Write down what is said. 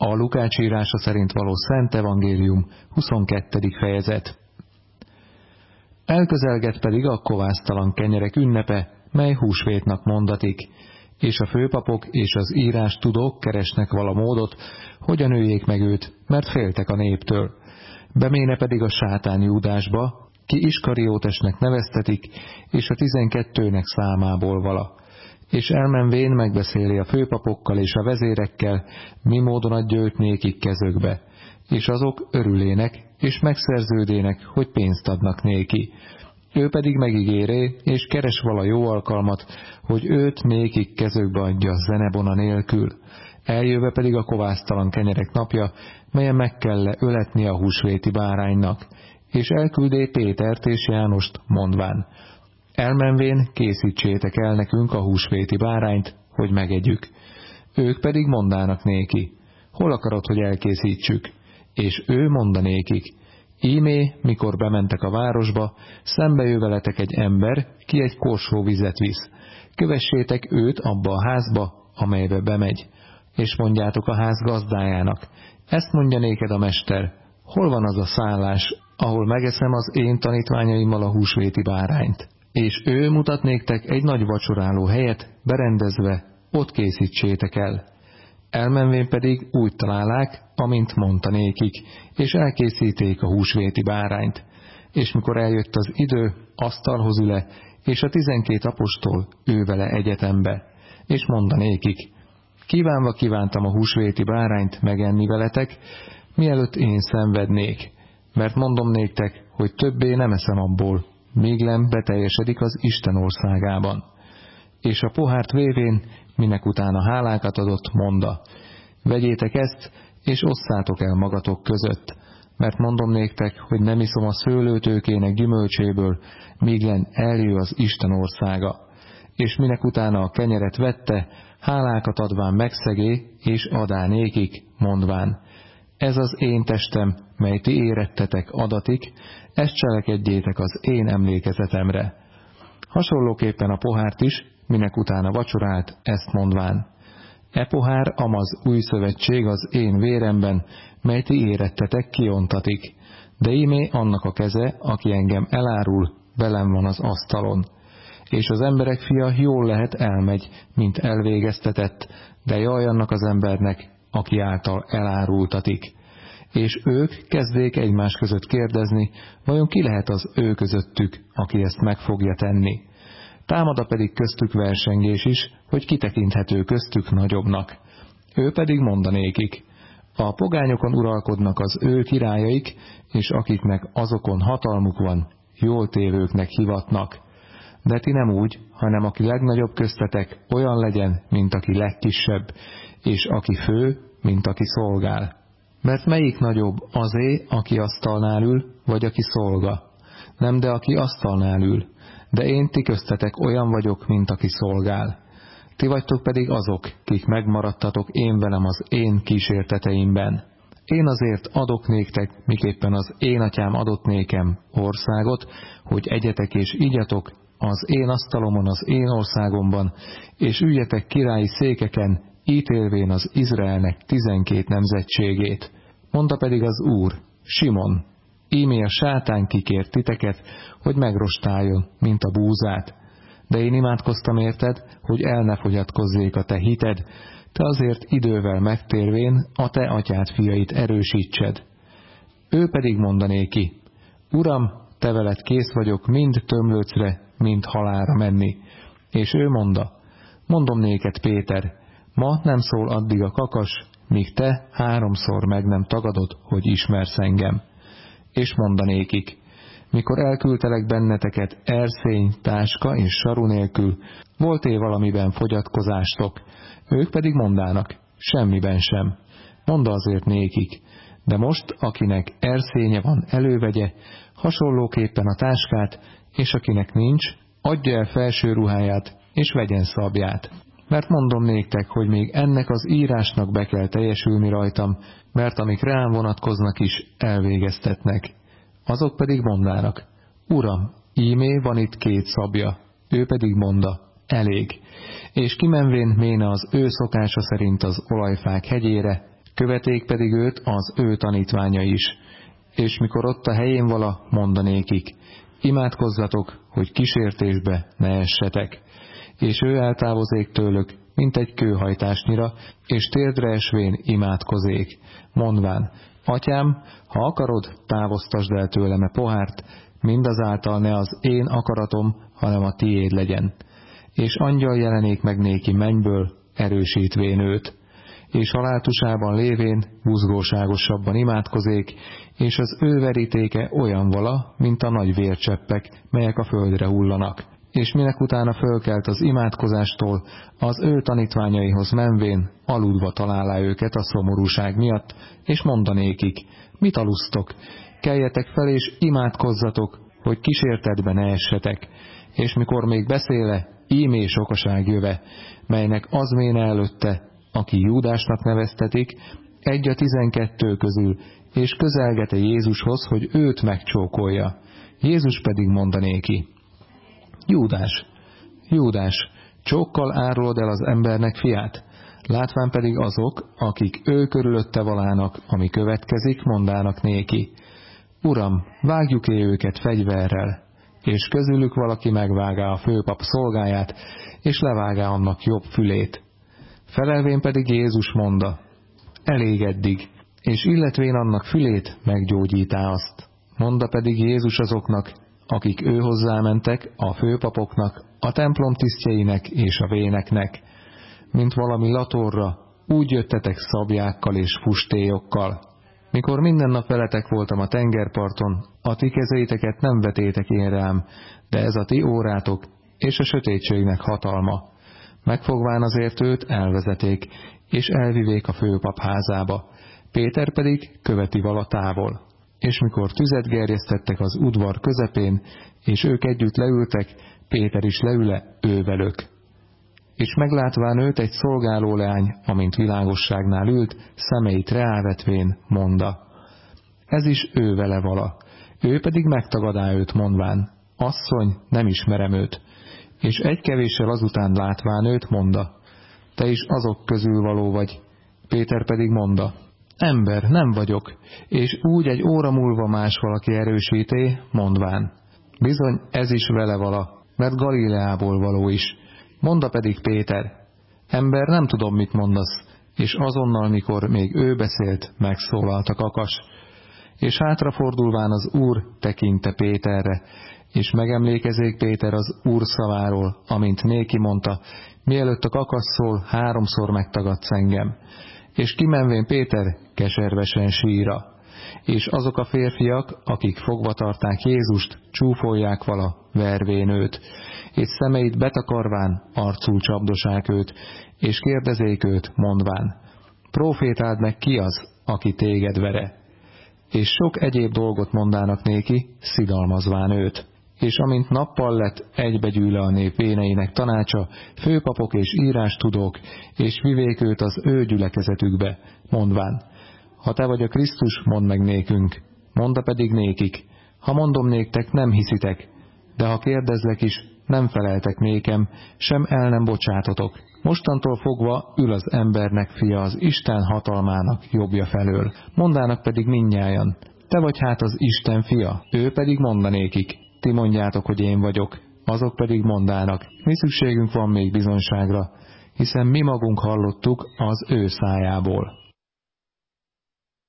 A Lukács írása szerint való Szent Evangélium, 22. fejezet. Elközelget pedig a kovásztalan kenyerek ünnepe, mely húsvétnak mondatik, és a főpapok és az írás tudók keresnek vala módot, hogyan öljék meg őt, mert féltek a néptől. Beméne pedig a sátán Júdásba, ki Iskariótesnek neveztetik, és a tizenkettőnek számából vala. És elmenvén megbeszéli a főpapokkal és a vezérekkel, mi módon adja őt nékik kezökbe. És azok örülének, és megszerződének, hogy pénzt adnak néki. Ő pedig megígéré, és keres vala jó alkalmat, hogy őt nékik kezökbe adja zenebona nélkül. Eljöve pedig a kovásztalan kenyerek napja, melyen meg kell -e öletni a húsvéti báránynak és elküldé Pétert és Jánost, mondván, elmenvén készítsétek el nekünk a húsvéti bárányt, hogy megegyük. Ők pedig mondának néki, hol akarod, hogy elkészítsük? És ő mondanékik, ímé, mikor bementek a városba, szembe veletek egy ember, ki egy korsó vizet visz. Kövessétek őt abba a házba, amelybe bemegy, és mondjátok a ház gazdájának, ezt mondja néked a mester, hol van az a szállás, ahol megeszem az én tanítványaimmal a húsvéti bárányt. És ő mutat néktek egy nagy vacsoráló helyet, berendezve, ott készítsétek el. Elmenvén pedig úgy találák, amint mondta nékik, és elkészíték a húsvéti bárányt. És mikor eljött az idő, asztalhoz üle, és a tizenkét apostol ő vele egyetembe, és mondanékik, kívánva kívántam a húsvéti bárányt megenni veletek, mielőtt én szenvednék, mert mondom néktek, hogy többé nem eszem abból, míg nem beteljesedik az Isten országában. És a pohárt vévén, minek utána hálákat adott, monda, vegyétek ezt, és osszátok el magatok között, mert mondom néktek, hogy nem iszom a szőlőtőkének gyümölcséből, míg len eljő az Isten országa. És minek utána a kenyeret vette, hálákat adván megszegé, és adá nékik, mondván, ez az én testem, mely ti érettetek adatik, ezt cselekedjétek az én emlékezetemre. Hasonlóképpen a pohárt is, minek utána vacsorált, ezt mondván. E pohár amaz új szövetség az én véremben, mely ti érettetek kiontatik, de ímé annak a keze, aki engem elárul, velem van az asztalon. És az emberek fia jól lehet elmegy, mint elvégeztetett, de jaj annak az embernek, aki által elárultatik. És ők kezdék egymás között kérdezni, vajon ki lehet az ő közöttük, aki ezt meg fogja tenni. Támada pedig köztük versengés is, hogy kitekinthető köztük nagyobbnak. Ő pedig mondanékik, a pogányokon uralkodnak az ő királyaik, és akiknek azokon hatalmuk van, jól tévőknek hivatnak. De ti nem úgy, hanem aki legnagyobb köztetek, olyan legyen, mint aki legkisebb, és aki fő, mint aki szolgál. Mert melyik nagyobb, azé, aki asztalnál ül, vagy aki szolga? Nem, de aki asztalnál ül. De én ti köztetek olyan vagyok, mint aki szolgál. Ti vagytok pedig azok, kik megmaradtatok én velem az én kísérteteimben. Én azért adok néktek, miképpen az én atyám adott nékem országot, hogy egyetek és igyatok az én asztalomon az én országomban, és üljetek királyi székeken, ítélvén az Izraelnek tizenkét nemzetségét. Mondta pedig az Úr, Simon, ímé a sátán kikért titeket, hogy megrostáljon, mint a búzát. De én imádkoztam érted, hogy el ne fogyatkozzék a te hited, te azért idővel megtérvén a te atyád fiait erősítsed. Ő pedig mondané ki, Uram, te veled kész vagyok mind tömlőcre, mind halára menni. És ő monda, mondom néked, Péter, Ma nem szól addig a kakas, míg te háromszor meg nem tagadod, hogy ismersz engem. És mondanékik, mikor elküldtelek benneteket erszény, táska és saru nélkül, volt-é valamiben fogyatkozástok, ők pedig mondának, semmiben sem. Mondd azért nékik, de most, akinek erszénye van, elővegye, hasonlóképpen a táskát, és akinek nincs, adja el felső ruháját, és vegyen szabját mert mondom néktek, hogy még ennek az írásnak be kell teljesülni rajtam, mert amik rám vonatkoznak is elvégeztetnek. Azok pedig mondának, Uram, ímé van itt két szabja, ő pedig monda, elég. És kimenvén méne az ő szokása szerint az olajfák hegyére, követék pedig őt az ő tanítványa is. És mikor ott a helyén vala, mondanékik, imádkozzatok, hogy kísértésbe ne essetek. És ő eltávozék tőlük, mint egy kőhajtásnyira, és térdre esvén imádkozék, mondván, Atyám, ha akarod, távoztasd el tőlem a pohárt, mindazáltal ne az én akaratom, hanem a tiéd legyen. És angyal jelenék meg néki mennyből, erősítvén őt. És haláltusában lévén buzgóságosabban imádkozék, és az ő verítéke olyan vala, mint a nagy vércseppek, melyek a földre hullanak. És minek utána fölkelt az imádkozástól, az ő tanítványaihoz menvén, aludva találá őket a szomorúság miatt, és mondanékik, mit alusztok, keljetek fel és imádkozzatok, hogy kísértetbe ne essetek, és mikor még beszéle, ímé sokaság jöve, melynek az méne előtte, aki Júdásnak neveztetik, egy a tizenkettő közül, és közelgete Jézushoz, hogy őt megcsókolja. Jézus pedig mondanéki, Júdás, Júdás, csókkal árulod el az embernek fiát, látván pedig azok, akik ő körülötte valának, ami következik, mondának néki. Uram, vágjuk-e őket fegyverrel? És közülük valaki megvágá a főpap szolgáját, és levágá annak jobb fülét. Felelvén pedig Jézus monda, elég eddig, és illetvén annak fülét meggyógyítá azt. Monda pedig Jézus azoknak, akik ő hozzámentek, a főpapoknak, a templom tisztjeinek és a véneknek, mint valami latorra, úgy jöttetek szabjákkal és fustélyokkal. Mikor minden nap veletek voltam a tengerparton, a ti kezeiteket nem vetétek én rám, de ez a ti órátok és a sötétségnek hatalma. Megfogván azért őt elvezeték, és elvivék a főpap házába. Péter pedig követi vala távol és mikor tüzet gerjesztettek az udvar közepén, és ők együtt leültek, Péter is leüle ővelök. És meglátván őt egy szolgáló leány, amint világosságnál ült, szemeit reávetvén, monda. Ez is ő vele vala. Ő pedig megtagadá őt mondván, asszony, nem ismerem őt. És egy kevéssel azután látván őt, monda, te is azok közül való vagy. Péter pedig monda, Ember, nem vagyok, és úgy egy óra múlva más valaki erősíté, mondván. Bizony, ez is vele vala, mert Galileából való is. Monda pedig Péter, ember, nem tudom, mit mondasz, és azonnal, mikor még ő beszélt, megszólalt a kakas. És hátrafordulván az úr tekinte Péterre, és megemlékezék Péter az úr szaváról, amint néki mondta, mielőtt a kakas szól, háromszor megtagadsz engem és kimenvén Péter keservesen síra. És azok a férfiak, akik fogva tarták Jézust, csúfolják vala, vervén őt, és szemeit betakarván arcul csapdosák őt, és kérdezék őt, mondván, profétáld meg ki az, aki téged vere. És sok egyéb dolgot mondának néki, szidalmazván őt és amint nappal lett, egybegyűle a nép véneinek tanácsa, főpapok és írástudók, és vivék őt az ő gyülekezetükbe, mondván, ha te vagy a Krisztus, mondd meg nékünk, monda pedig nékik, ha mondom néktek, nem hiszitek, de ha kérdezlek is, nem feleltek nékem, sem el nem bocsátotok. Mostantól fogva ül az embernek fia az Isten hatalmának jobbja felől. Mondának pedig minnyájan, te vagy hát az Isten fia, ő pedig mondanékik, ti mondjátok, hogy én vagyok, azok pedig mondának, mi szükségünk van még bizonságra, hiszen mi magunk hallottuk az ő szájából.